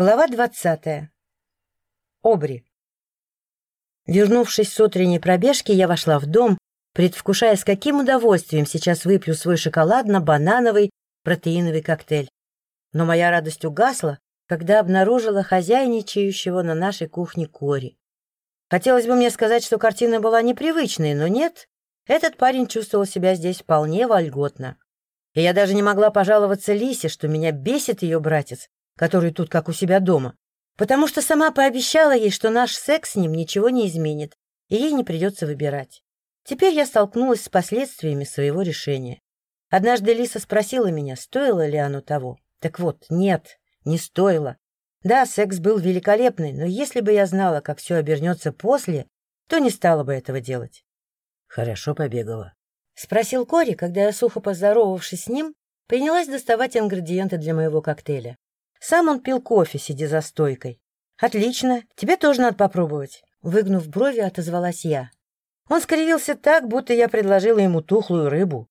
Глава двадцатая. Обри. Вернувшись с утренней пробежки, я вошла в дом, предвкушая, с каким удовольствием сейчас выпью свой шоколадно-банановый протеиновый коктейль. Но моя радость угасла, когда обнаружила хозяйничающего на нашей кухне Кори. Хотелось бы мне сказать, что картина была непривычной, но нет, этот парень чувствовал себя здесь вполне вольготно. И я даже не могла пожаловаться Лисе, что меня бесит ее братец, который тут как у себя дома, потому что сама пообещала ей, что наш секс с ним ничего не изменит, и ей не придется выбирать. Теперь я столкнулась с последствиями своего решения. Однажды Лиса спросила меня, стоило ли оно того. Так вот, нет, не стоило. Да, секс был великолепный, но если бы я знала, как все обернется после, то не стала бы этого делать. — Хорошо побегала. — спросил Кори, когда я, сухо поздоровавшись с ним, принялась доставать ингредиенты для моего коктейля. Сам он пил кофе, сидя за стойкой. «Отлично, тебе тоже надо попробовать», — выгнув брови, отозвалась я. Он скривился так, будто я предложила ему тухлую рыбу.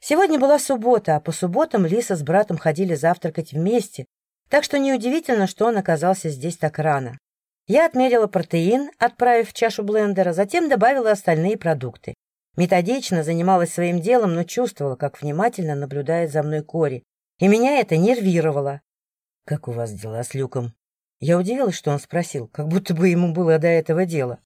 Сегодня была суббота, а по субботам Лиса с братом ходили завтракать вместе, так что неудивительно, что он оказался здесь так рано. Я отмерила протеин, отправив в чашу блендера, затем добавила остальные продукты. Методично занималась своим делом, но чувствовала, как внимательно наблюдает за мной Кори. И меня это нервировало. «Как у вас дела с Люком?» Я удивилась, что он спросил, как будто бы ему было до этого дела.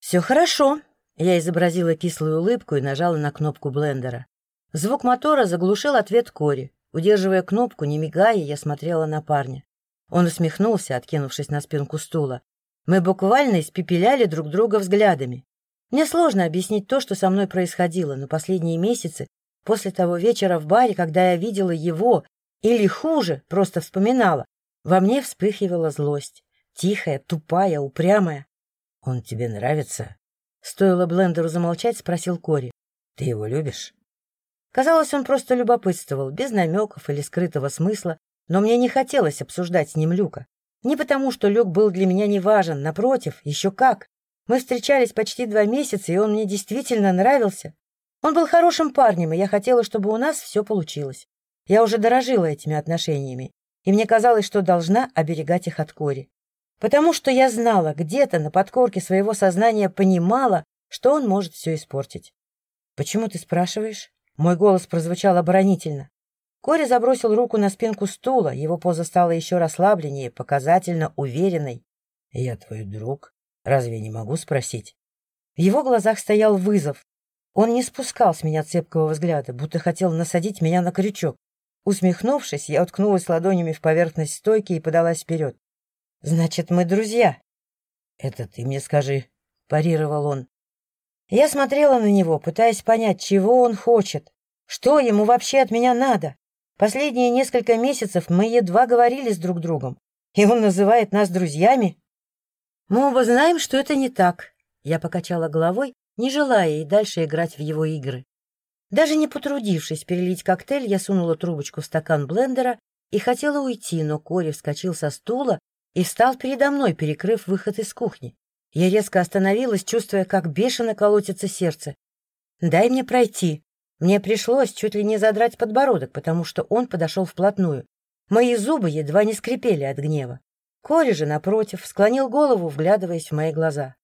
«Все хорошо», — я изобразила кислую улыбку и нажала на кнопку блендера. Звук мотора заглушил ответ Кори. Удерживая кнопку, не мигая, я смотрела на парня. Он усмехнулся, откинувшись на спинку стула. Мы буквально испепеляли друг друга взглядами. Мне сложно объяснить то, что со мной происходило, но последние месяцы, после того вечера в баре, когда я видела его или хуже, просто вспоминала. Во мне вспыхивала злость. Тихая, тупая, упрямая. — Он тебе нравится? Стоило блендеру замолчать, спросил Кори. — Ты его любишь? Казалось, он просто любопытствовал, без намеков или скрытого смысла, но мне не хотелось обсуждать с ним Люка. Не потому, что Люк был для меня не важен, напротив, еще как. Мы встречались почти два месяца, и он мне действительно нравился. Он был хорошим парнем, и я хотела, чтобы у нас все получилось. Я уже дорожила этими отношениями, и мне казалось, что должна оберегать их от Кори. Потому что я знала, где-то на подкорке своего сознания понимала, что он может все испортить. «Почему ты спрашиваешь?» Мой голос прозвучал оборонительно. Кори забросил руку на спинку стула, его поза стала еще расслабленнее, показательно уверенной. «Я твой друг. Разве не могу спросить?» В его глазах стоял вызов. Он не спускал с меня цепкого взгляда, будто хотел насадить меня на крючок. Усмехнувшись, я уткнулась ладонями в поверхность стойки и подалась вперед. «Значит, мы друзья?» «Это ты мне скажи», — парировал он. Я смотрела на него, пытаясь понять, чего он хочет. Что ему вообще от меня надо? Последние несколько месяцев мы едва говорили с друг другом, и он называет нас друзьями. Мы оба знаем, что это не так. Я покачала головой, не желая и дальше играть в его игры. Даже не потрудившись перелить коктейль, я сунула трубочку в стакан блендера и хотела уйти, но Кори вскочил со стула и встал передо мной, перекрыв выход из кухни. Я резко остановилась, чувствуя, как бешено колотится сердце. «Дай мне пройти». Мне пришлось чуть ли не задрать подбородок, потому что он подошел вплотную. Мои зубы едва не скрипели от гнева. Кори же, напротив, склонил голову, вглядываясь в мои глаза.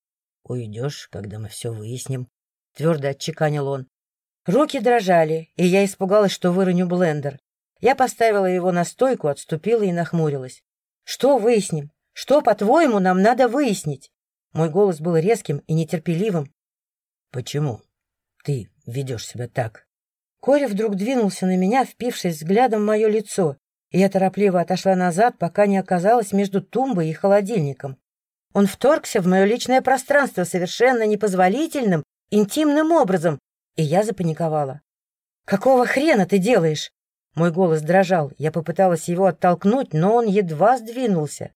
«Уйдешь, когда мы все выясним», — твердо отчеканил он. Руки дрожали, и я испугалась, что выроню блендер. Я поставила его на стойку, отступила и нахмурилась. «Что выясним? Что, по-твоему, нам надо выяснить?» Мой голос был резким и нетерпеливым. «Почему ты ведешь себя так?» Кори вдруг двинулся на меня, впившись взглядом в мое лицо, и я торопливо отошла назад, пока не оказалась между тумбой и холодильником. Он вторгся в мое личное пространство совершенно непозволительным, интимным образом, и я запаниковала. «Какого хрена ты делаешь?» Мой голос дрожал. Я попыталась его оттолкнуть, но он едва сдвинулся.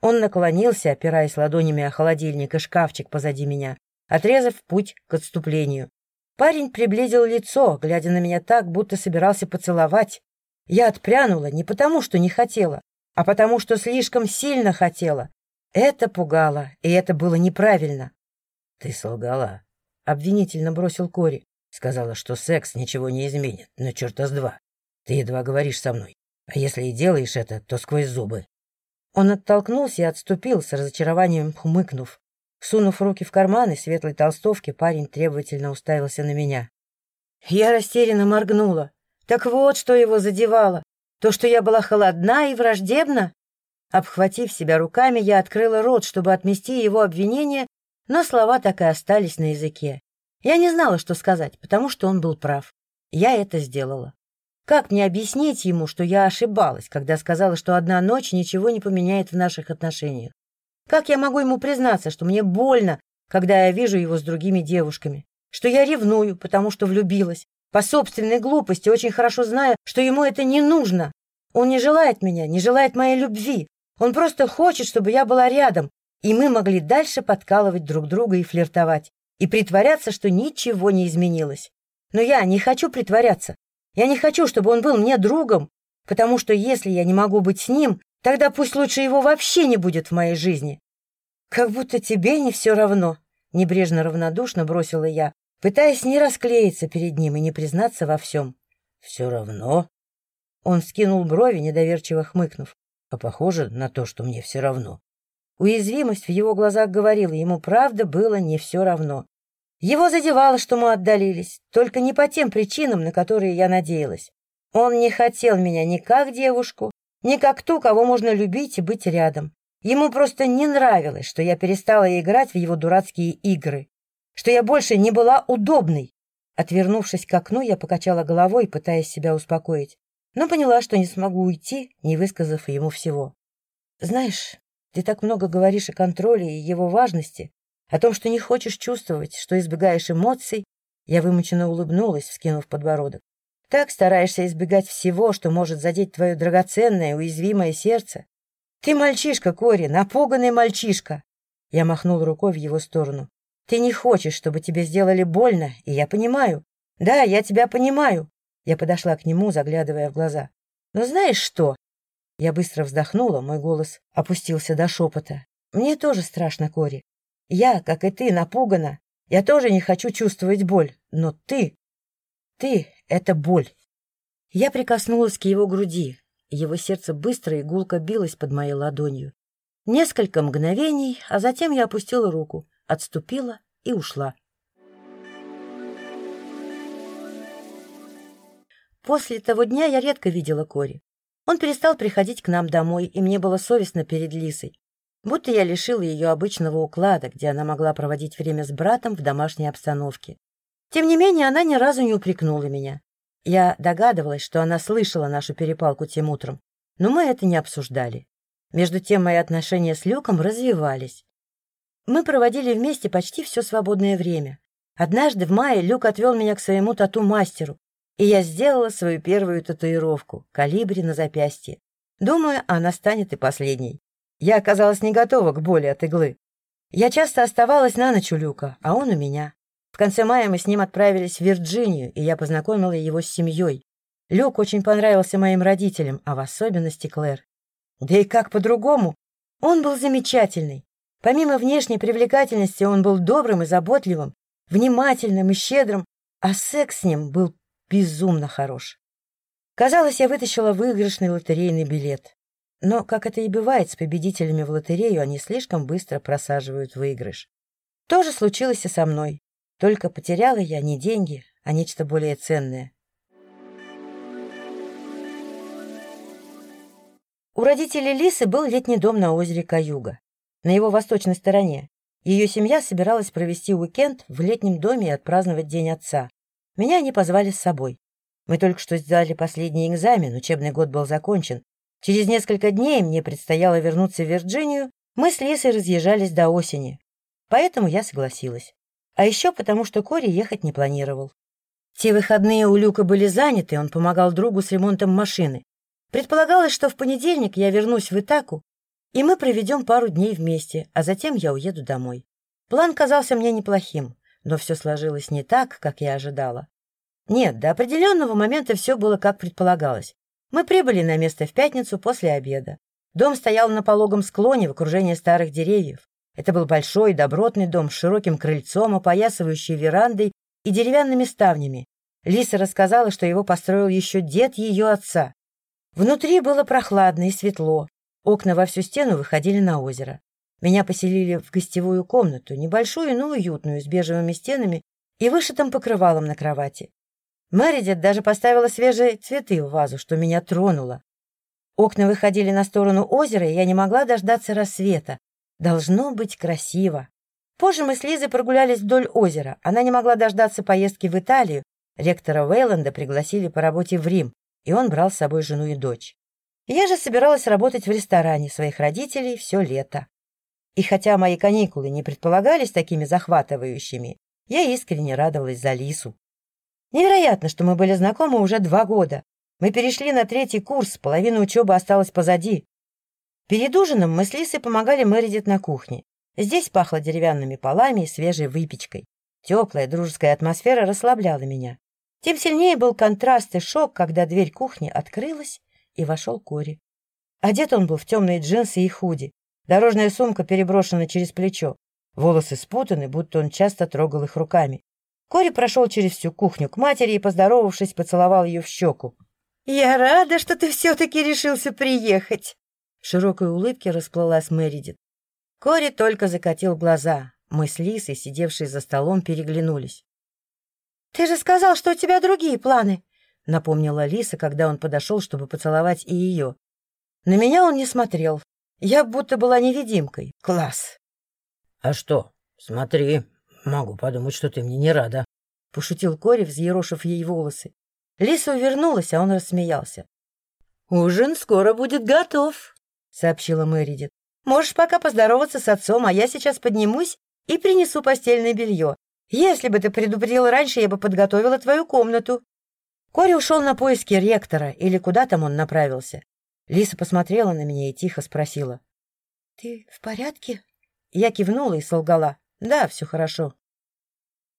Он наклонился, опираясь ладонями о холодильник и шкафчик позади меня, отрезав путь к отступлению. Парень приблизил лицо, глядя на меня так, будто собирался поцеловать. Я отпрянула не потому, что не хотела, а потому, что слишком сильно хотела. Это пугало, и это было неправильно. — Ты солгала, — обвинительно бросил Кори. Сказала, что секс ничего не изменит, но черта с два. Ты едва говоришь со мной. А если и делаешь это, то сквозь зубы. Он оттолкнулся и отступил, с разочарованием хмыкнув. Сунув руки в карманы светлой толстовки, парень требовательно уставился на меня. Я растерянно моргнула. Так вот, что его задевало. То, что я была холодна и враждебна? Обхватив себя руками, я открыла рот, чтобы отмести его обвинение, но слова так и остались на языке. Я не знала, что сказать, потому что он был прав. Я это сделала. Как мне объяснить ему, что я ошибалась, когда сказала, что одна ночь ничего не поменяет в наших отношениях? Как я могу ему признаться, что мне больно, когда я вижу его с другими девушками? Что я ревную, потому что влюбилась? По собственной глупости, очень хорошо зная, что ему это не нужно. Он не желает меня, не желает моей любви. Он просто хочет, чтобы я была рядом, и мы могли дальше подкалывать друг друга и флиртовать, и притворяться, что ничего не изменилось. Но я не хочу притворяться. Я не хочу, чтобы он был мне другом, потому что если я не могу быть с ним, тогда пусть лучше его вообще не будет в моей жизни. Как будто тебе не все равно, — небрежно равнодушно бросила я, пытаясь не расклеиться перед ним и не признаться во всем. — Все равно? Он скинул брови, недоверчиво хмыкнув. А похоже на то, что мне все равно. Уязвимость в его глазах говорила, ему правда было не все равно. Его задевало, что мы отдалились, только не по тем причинам, на которые я надеялась. Он не хотел меня ни как девушку, ни как ту, кого можно любить и быть рядом. Ему просто не нравилось, что я перестала играть в его дурацкие игры, что я больше не была удобной. Отвернувшись к окну, я покачала головой, пытаясь себя успокоить, но поняла, что не смогу уйти, не высказав ему всего. «Знаешь, ты так много говоришь о контроле и его важности, о том, что не хочешь чувствовать, что избегаешь эмоций, я вымученно улыбнулась, вскинув подбородок. Так стараешься избегать всего, что может задеть твое драгоценное, уязвимое сердце. Ты мальчишка, Кори, напуганный мальчишка. Я махнул рукой в его сторону. Ты не хочешь, чтобы тебе сделали больно, и я понимаю. Да, я тебя понимаю. Я подошла к нему, заглядывая в глаза. Но знаешь что? Я быстро вздохнула, мой голос опустился до шепота. Мне тоже страшно, Кори. Я, как и ты, напугана. Я тоже не хочу чувствовать боль. Но ты... Ты — это боль. Я прикоснулась к его груди. Его сердце быстро и гулко билось под моей ладонью. Несколько мгновений, а затем я опустила руку, отступила и ушла. После того дня я редко видела Кори. Он перестал приходить к нам домой, и мне было совестно перед Лисой будто я лишила ее обычного уклада, где она могла проводить время с братом в домашней обстановке. Тем не менее, она ни разу не упрекнула меня. Я догадывалась, что она слышала нашу перепалку тем утром, но мы это не обсуждали. Между тем, мои отношения с Люком развивались. Мы проводили вместе почти все свободное время. Однажды в мае Люк отвел меня к своему тату-мастеру, и я сделала свою первую татуировку — калибри на запястье. Думаю, она станет и последней. Я оказалась не готова к боли от иглы. Я часто оставалась на ночь у Люка, а он у меня. В конце мая мы с ним отправились в Вирджинию, и я познакомила его с семьей. Люк очень понравился моим родителям, а в особенности Клэр. Да и как по-другому? Он был замечательный. Помимо внешней привлекательности, он был добрым и заботливым, внимательным и щедрым, а секс с ним был безумно хорош. Казалось, я вытащила выигрышный лотерейный билет. Но, как это и бывает с победителями в лотерею, они слишком быстро просаживают выигрыш. То же случилось и со мной. Только потеряла я не деньги, а нечто более ценное. У родителей Лисы был летний дом на озере Каюга, на его восточной стороне. Ее семья собиралась провести уикенд в летнем доме и отпраздновать День отца. Меня они позвали с собой. Мы только что сдали последний экзамен, учебный год был закончен, Через несколько дней мне предстояло вернуться в Вирджинию, мы с Лисой разъезжались до осени. Поэтому я согласилась. А еще потому, что Кори ехать не планировал. Те выходные у Люка были заняты, он помогал другу с ремонтом машины. Предполагалось, что в понедельник я вернусь в Итаку, и мы проведем пару дней вместе, а затем я уеду домой. План казался мне неплохим, но все сложилось не так, как я ожидала. Нет, до определенного момента все было как предполагалось. Мы прибыли на место в пятницу после обеда. Дом стоял на пологом склоне в окружении старых деревьев. Это был большой добротный дом с широким крыльцом, опоясывающей верандой и деревянными ставнями. Лиса рассказала, что его построил еще дед ее отца. Внутри было прохладно и светло. Окна во всю стену выходили на озеро. Меня поселили в гостевую комнату, небольшую, но уютную, с бежевыми стенами и вышитым покрывалом на кровати. Мэридит даже поставила свежие цветы в вазу, что меня тронуло. Окна выходили на сторону озера, и я не могла дождаться рассвета. Должно быть красиво. Позже мы с Лизой прогулялись вдоль озера. Она не могла дождаться поездки в Италию. Ректора Вейланда пригласили по работе в Рим, и он брал с собой жену и дочь. Я же собиралась работать в ресторане своих родителей все лето. И хотя мои каникулы не предполагались такими захватывающими, я искренне радовалась за Лису. Невероятно, что мы были знакомы уже два года. Мы перешли на третий курс, половина учебы осталась позади. Перед ужином мы с Лисой помогали Мэридит на кухне. Здесь пахло деревянными полами и свежей выпечкой. Теплая дружеская атмосфера расслабляла меня. Тем сильнее был контраст и шок, когда дверь кухни открылась, и вошел Кори. Одет он был в темные джинсы и худи. Дорожная сумка переброшена через плечо. Волосы спутаны, будто он часто трогал их руками. Кори прошел через всю кухню к матери и, поздоровавшись, поцеловал ее в щеку. «Я рада, что ты все-таки решился приехать!» В широкой улыбке расплылась Мэридит. Кори только закатил глаза. Мы с Лисой, сидевшие за столом, переглянулись. «Ты же сказал, что у тебя другие планы!» — напомнила Лиса, когда он подошел, чтобы поцеловать и ее. На меня он не смотрел. Я будто была невидимкой. Класс! — А что? Смотри, могу подумать, что ты мне не рада. — пошутил Кори, взъерошив ей волосы. Лиса увернулась, а он рассмеялся. — Ужин скоро будет готов, — сообщила Мэридит. — Можешь пока поздороваться с отцом, а я сейчас поднимусь и принесу постельное белье. Если бы ты предупредил раньше, я бы подготовила твою комнату. Кори ушел на поиски ректора, или куда там он направился. Лиса посмотрела на меня и тихо спросила. — Ты в порядке? Я кивнула и солгала. — Да, все хорошо.